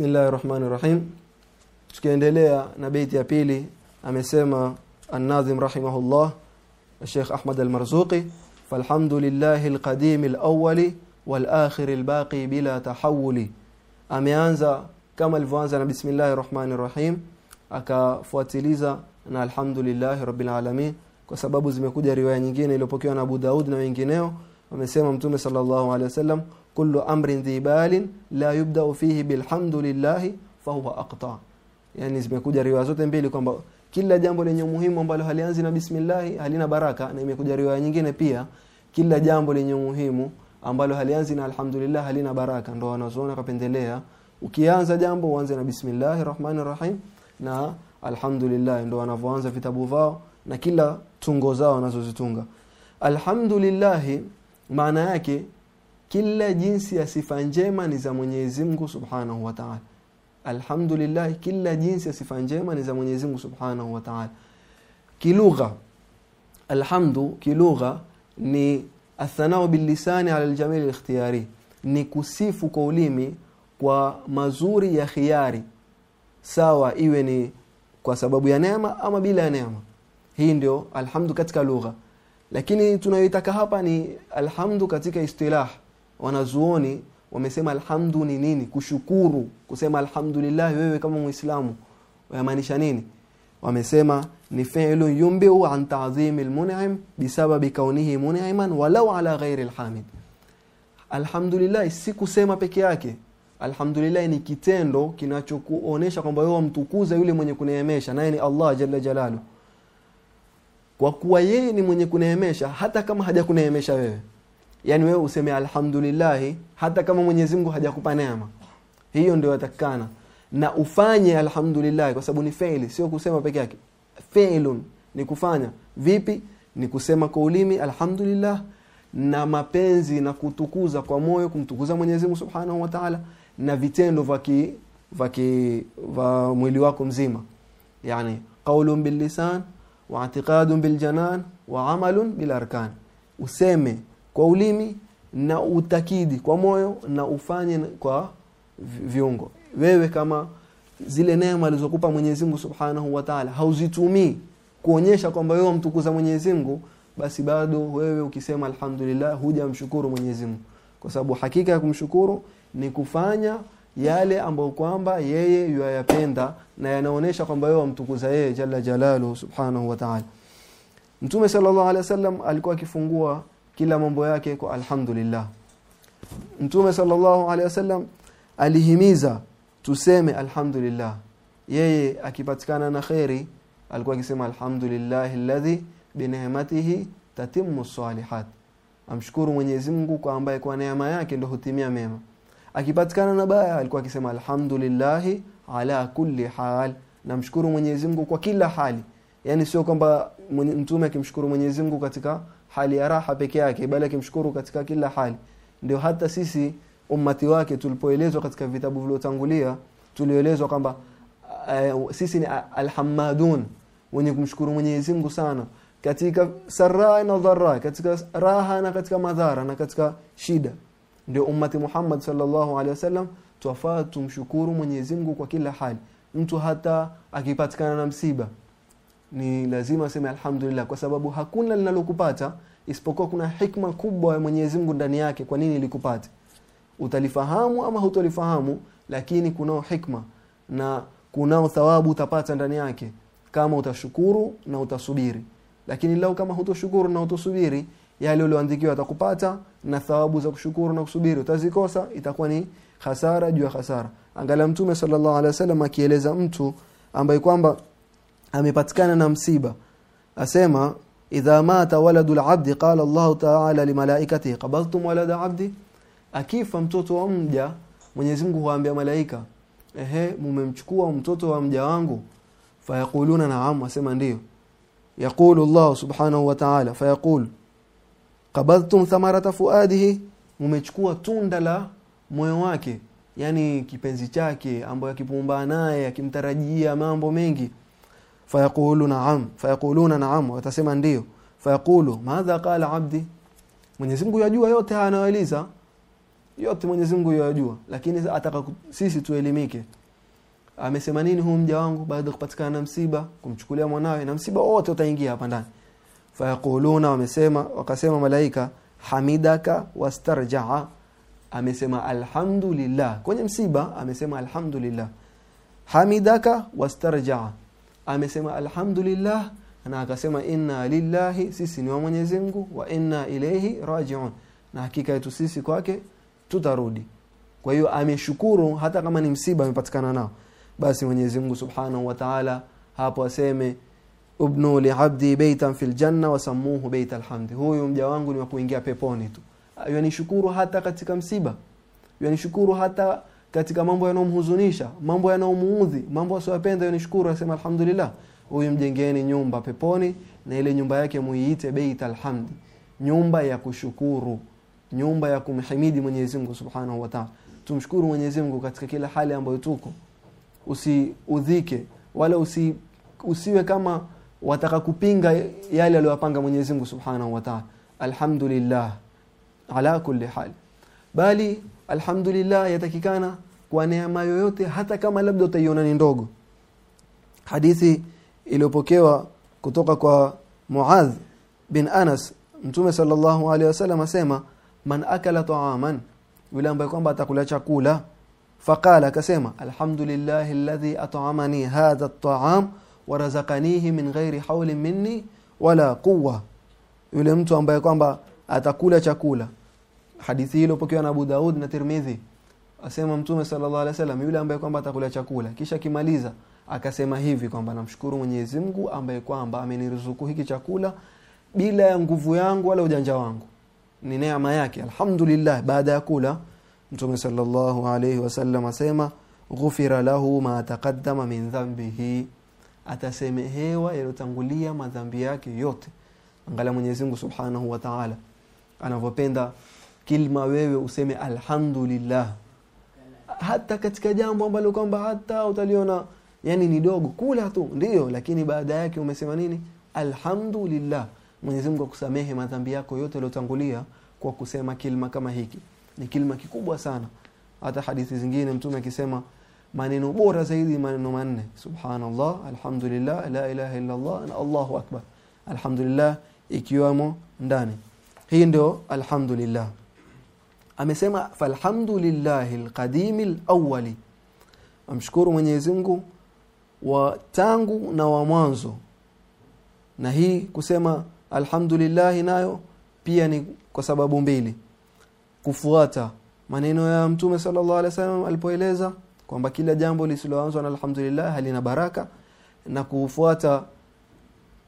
Bismillahir Tukiendelea na beiti ya pili amesema An-Nazim rahimahullah Sheikh Ahmad Al-Marzuqi falhamdulillahi al-qadim al-awwali wal-akhir baqi bila tahawuli. Ameanza kama alivyoanza na Bismillahir akafuatiliza na alhamdulillahi rabbil alamin kwa sababu zimekuja riwaya nyingine iliyopokewa na Abu Daud na wengineo wamesema Mtume sallallahu alaihi wasallam kullu amrin dhibalin la yubda'u fihi bilhamdulillahi fahuwa aqta. Yani zimekuja riwaya zote mbili kwamba kila jambo lenye umuhimu ambalo halianzi na bismillah halina baraka na imekuja riwaya nyingine pia kila jambo lenye umuhimu ambalo halianzi na alhamdulillah halina baraka. Ndo wanazoona kapendelea ukianza jambo uanze na bismillahir rahmanir rahim na alhamdulillah ndo wanavyoanza vitabu vao na kila tungo zao wanazozitunga. Alhamdulillah maana yake kila jinsi ya sifa njema ni za Mwenyezi Mungu Subhanahu wa Ta'ala. Alhamdulillah kila jinsi ya sifa njema ni za Mwenyezi Mungu Subhanahu wa Ta'ala. Kilugha. Alhamdu kilugha ni athanau bilisani ala aljamil alikhtiyari. Ni kusifu kwa ulimi kwa mazuri ya khiari. Sawa iwe ni kwa sababu ya neema ama bila ya neema. Hii ndio alhamdu katika lugha. Lakini tunayoitaka hapa ni alhamdu katika istilah wanazuoni wamesema alhamdu ni nini? Kushukuru kusema alhamdulillah wewe kama muislamu yamaanisha nini? Wamesema ni fi'lu yumbiu an ta'zimi almun'im bisababi kaunihi mun'iman walau ala ghairi alhamid. Alhamdulillah si kusema peke yake. Alhamdulillah ni kitendo kinachokuonesha kwamba wewe mtukuza yule mwenye kuneemesha naye ni Allah jalla jalalu. Kwa kuwa yeye ni mwenye kuneemesha hata kama hajakuneemesha wewe yani wewe useme alhamdulillah hata kama Mwenyezi Mungu hajakupa neema. Hiyo ndio yatakikana. Na ufanye alhamdulillah kwa sababu ni faili sio kusema peke yake. Failun ni kufanya. Vipi? Ni kusema kwa ulimi alhamdulillah na mapenzi na kutukuza kwa moyo kumtukuza Mwenyezi Mungu Subhanahu wa Ta'ala na vitendo vaki vaki va mwili wako mzima. Yani qaulun bil lisan wa i'tiqadun bil janan wa amalun bil arkan. Useme kwa ulimi na utakidi kwa moyo na ufanye kwa viungo. Wewe kama zile neema alizokupa Mwenyezi Mungu Subhanahu wa Ta'ala hauzitumii kuonyesha kwamba wewe mtukuza Mwenyezi Mungu basi bado wewe ukisema alhamdulillah hujamshukuru Mwenyezi Mungu. Kwa sababu hakika ya kumshukuru ni kufanya yale ambayo kwamba yeye yuyapenda na yanaonesha kwamba wewe mtukuza yeye jalla jalalu subhanahu wa ta'ala. Mtume sallallahu alaihi wasallam alikuwa akifungua kila mambo yake kwa alhamdulillah. Mtume sallallahu alaihi wasallam alihimiza tuseme alhamdulillah. Yeye akipatikana na khairi alikuwa akisema alhamdulillah alladhi bineematihi tatimmu salihat amshukuru Mwenyezi Mungu kwa ambaye kwa neema yake ndio hutimia mema. Akipatikana na baya alikuwa akisema alhamdulillah ala kulli hal. Namshukuru Mwenyezi Mungu kwa kila hali. Yani sio kwamba mtume akimshukuru Mwenyezi Mungu katika hali ya raha peke yake bali akimshukuru katika kila hali. Ndio hata sisi ummati wake tulipoelezwa katika vitabu vilivyotangulia tulielezwa kwamba uh, sisi ni alhamadun wenye kumshukuru Mwenyezi Mungu sana. Katika saraa na dharra katika raha na katika madhara na katika shida. Ndio ummati Muhammad sallallahu alaihi wasallam twafaa tumshukuru Mwenyezi Mungu kwa kila hali. Mtu hata akipatikana na msiba ni lazima aseme alhamdulillah kwa sababu hakuna linalokupata isipokuwa kuna hikma kubwa ya Mwenyezi Mungu ndani yake kwa nini ilikupata utalifahamu ama hutolifahamu lakini kunao hikma na kunao thawabu utapata ndani yake kama utashukuru na utasubiri. Lakini lau kama hutoshukuru na utosubiri yale ulioandikiwa atakupata na thawabu za kushukuru na kusubiri utazikosa itakuwa ni hasara juu ya hasara. Angalia mtume sallallahu alaihi wasallam akieleza mtu ambaye kwamba amepatikana na msiba. Asema idha mata waladu al-abd qala Allah ta'ala limalaikatihi qabaltum walada abdi? Akifa mtoto wa mja Mwenyezi Mungu huambia malaika ehe mumemchukua mtoto wa mja wangu? Fayaquluna na'am asema ndio. Yaqulu Allah subhanahu wa ta'ala fayaqul qabaltum thamarata fuadihi? Mumechukua tunda la moyo wake yani kipenzi chake ambayo akipumbana naye akimtarajia mambo mengi fayaqulu na'am. Fayaquluna na'am. Watasema ndio. Fayaqulu madha qala abdi? Mwenyezi Mungu yajua yote haya anayoeleza. Yote Mwenyezi Mungu yajua. Lakini ataka sisi tuelimike. Amesema nini huyu mja wangu baada kupatikana na msiba kumchukulia mwanawe? Na msiba wote utaingia hapa ndani. Fayaquluna wamesema wakasema malaika hamidaka wastarjaa amesema alhamdulillah. Kwenye msiba amesema alhamdulillah. Hamidaka wastarjaa amesema alhamdulillah na akasema inna lillahi sisi ni wa Mwenyezi Mungu wa inna ilayhi rajiun na hakika yetu sisi kwake tutarudi. Kwa hiyo ameshukuru hata kama ni msiba amepatikana nao. Basi Mwenyezi Mungu Subhanahu wa Ta'ala hapo aseme ubnu li abdi baitan fil janna wasammuhu bait alhamdi huyu mja wangu ni wa kuingia peponi tu. Yanishukuru hata katika msiba. Yanishukuru hata katika mambo yanayomhuzunisha mambo yanayomuudhi mambo asiyopenda yanishukuru asema alhamdulillah. Huyu mjengeni nyumba peponi na ile nyumba yake muiite beit alhamdi nyumba ya kushukuru nyumba ya kumhimidi Mwenyezi Mungu Subhanahu wa Ta'ala. Tumshukuru Mwenyezi Mungu katika kila hali ambayo tuko. Usiudhike wala usi, usiwe kama wataka kupinga yale aliyopanga Mwenyezi Mungu Subhanahu wa Ta'ala. Alhamdulillah ala kulli hal. Bali alhamdulillah yatakikana kwa neema yoyote hata kama labda utaiona ni ndogo. Hadithi iliyopokewa kutoka kwa Muadh bin Anas Mtume sallallahu alaihi wasallam asema man akala ta'aman yule ambaye kwamba atakula chakula. Faqala akasema alhamdulillahi alladhi at'amani hadha at-ta'am wa razaqanihi min ghairi hawlin minni wala quwwa. Yule mtu ambaye kwamba atakula chakula hadithi hilo pokewa na Abu Daud na Tirmidhi asema mtume sallallahu alaihi wasallam yule ambaye kwamba atakula chakula. Kisha kimaliza akasema hivi kwamba namshukuru Mwenyezi Mungu ambaye kwamba ameniruzuku hiki chakula bila ya nguvu yangu wala ujanja wangu. Ni neema yake. Alhamdulillah baada ya kula mtume sallallahu alaihi wasallam asema ghufira lahu ma taqaddama min dhanbihi. Atasemehewa yaliyotangulia madhambi yake yote. Angalia Mwenyezi Mungu Subhanahu wa Ta'ala anavyopenda kilma wewe useme alhamdulillah. Hata katika jambo ambalo kwamba hata utaliona yani ni dogo kula tu ndio lakini baada yake umesema nini? Alhamdulillah. Mwenyezi Mungu akusamehe madhambi yako yote yaliyotangulia kwa kusema kilma kama hiki. Ni kilma kikubwa sana. Hata hadithi zingine mtume akisema maneno bora zaidi maneno manne. Subhanallah alhamdulillah la ilaha illa Allah na Allahu akbar. Alhamdulillah ikiwamo ndani. Hii ndio alhamdulillah amesema falhamdulillahi lqadimi lawali amshukuru Mwenyezi Mungu wa tangu na wa mwanzo. Na hii kusema alhamdulillah nayo pia ni kwa sababu mbili. Kufuata maneno ya mtume sallallahu alipoeleza kwamba kila jambo lisiloanzwa na alhamdulillah halina baraka na kufuata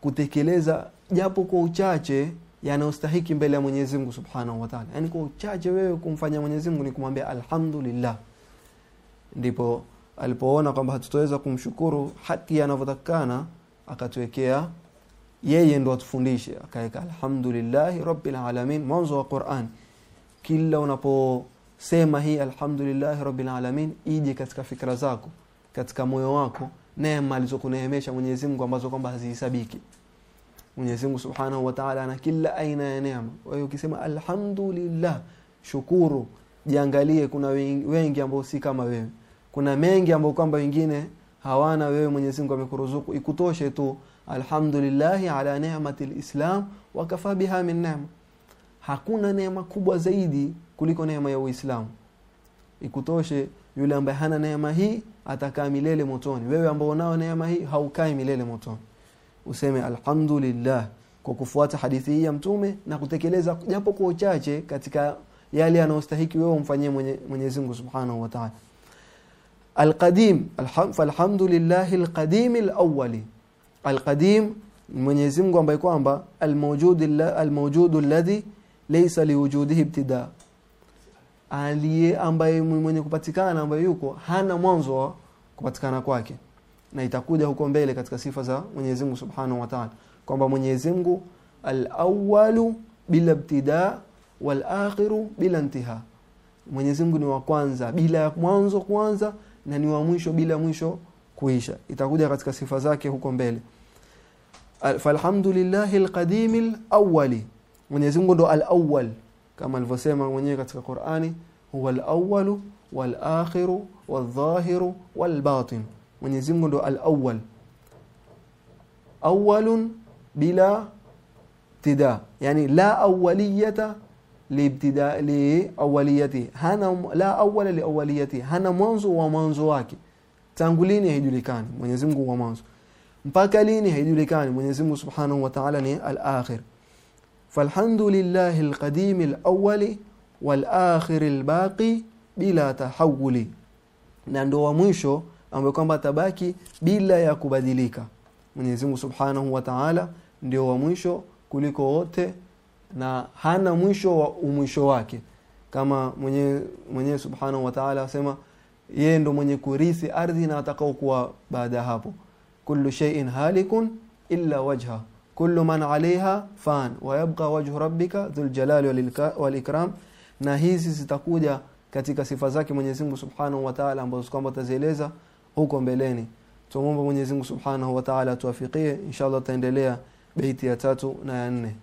kutekeleza japo kwa uchache yanayostahiki mbele ya Mwenyezi Mungu Subhanahu wa Ta'ala. Yaani kwa uchache wewe kumfanya Mwenyezi Mungu ni kumwambia alhamdulillah. Ndipo alipoona kwamba hatutaweza kumshukuru haki yanavyotakana akatuwekea yeye ndo atufundishe akaweka alhamdulillahi rabbil alamin mwanzo wa Qur'an kila unaposema hii alhamdulillahi rabbil alamin ije katika fikra zako katika moyo wako neema alizokuneemesha Mwenyezi Mungu ambazo kwamba hazihesabiki Mwenyezi Mungu Subhanahu wa Ta'ala ana kila aina ya neema. Kwa hiyo ukisema alhamdulillah, shukuru, jiangalie kuna wengi ambao si kama wewe. Kuna mengi ambao kwamba wengine hawana wewe Mwenyezi Mungu amekuruzuku. Ikutoshe tu alhamdulillah ala ni'mati alislam wa kafa biha min ni'ma. Hakuna neema kubwa zaidi kuliko neema ya Uislamu. Ikutoshe yule ambaye hana neema hii atakaa milele motoni. Wewe ambao unao neema hii haukai milele motoni useme alhamdulillah kwa kufuata hadithi hii ya mtume na kutekeleza japo kwa uchache katika yale yanayostahiki wewe umfanyie mwenye, Mwenyezi Mungu Subhanahu wa Ta'ala. Alqadim alhamdulillah alqadim alawwali. Alqadim Mwenyezi Mungu ambaye kwamba almawjud almawjud alladhi laysa liwujudihi ibtida. Aliye ambaye mwenye kupatikana ambaye yuko hana mwanzo wa kupatikana kwake na itakuja huko mbele katika sifa za Mwenyezi Mungu Subhanahu wa Ta'ala kwamba Mwenyezi Mungu al-awwalu bila ibtida wal bila intiha. Mwenyezi Mungu ni wa kwanza bila mwanzo kwanza na ni wa mwisho bila mwisho kuisha. Itakuja katika sifa zake huko mbele. Falhamdulillahi al-qadim al-awwali. Mwenyezi Mungu ndo al-awwal kama alivyosema mwenyewe katika Qur'ani huwa al-awwalu wal akhiru wal-dhahir wal-batin Mwenyezi Mungu ndo al-awwal awwalun bila ibtida yani la awwaliyata liibtida li awwaliyati hana la awwala li awwaliyati hana mwanzo wa mwanzo wake tangu lini haijulikani Mwenyezi Mungu wa mwanzo mpaka lini haijulikani Mwenyezi Mungu Subhanahu wa Ta'ala ni al-akhir falhamdulillahi al-qadim al-awwal wal-akhir al-baqi bila tahawuli na ndo wa mwisho ambaye kwamba tabaki bila ya kubadilika. Mwenyezi Mungu Subhanahu wa Ta'ala ndio wa mwisho kuliko wote na hana mwisho wa umwisho wake. Kama mwenye mwenye Subhanahu wa Ta'ala asema yeye ndo mwenye kurithi ardhi na atakao kuwa baada hapo. Kullu shay'in halikun illa wajha. Kullu man 'alayha fan. Wa yabqa wajhu rabbika dhul jalali wal ikram. Na hizi zitakuja katika sifa zake Mwenyezi Mungu Subhanahu wa Ta'ala ambazo kwamba tazieleza huko mbeleni. Tumuombe Mwenyezi Mungu Subhanahu wa Ta'ala tuwafikie inshallah tutaendelea beiti ya tatu na ya nne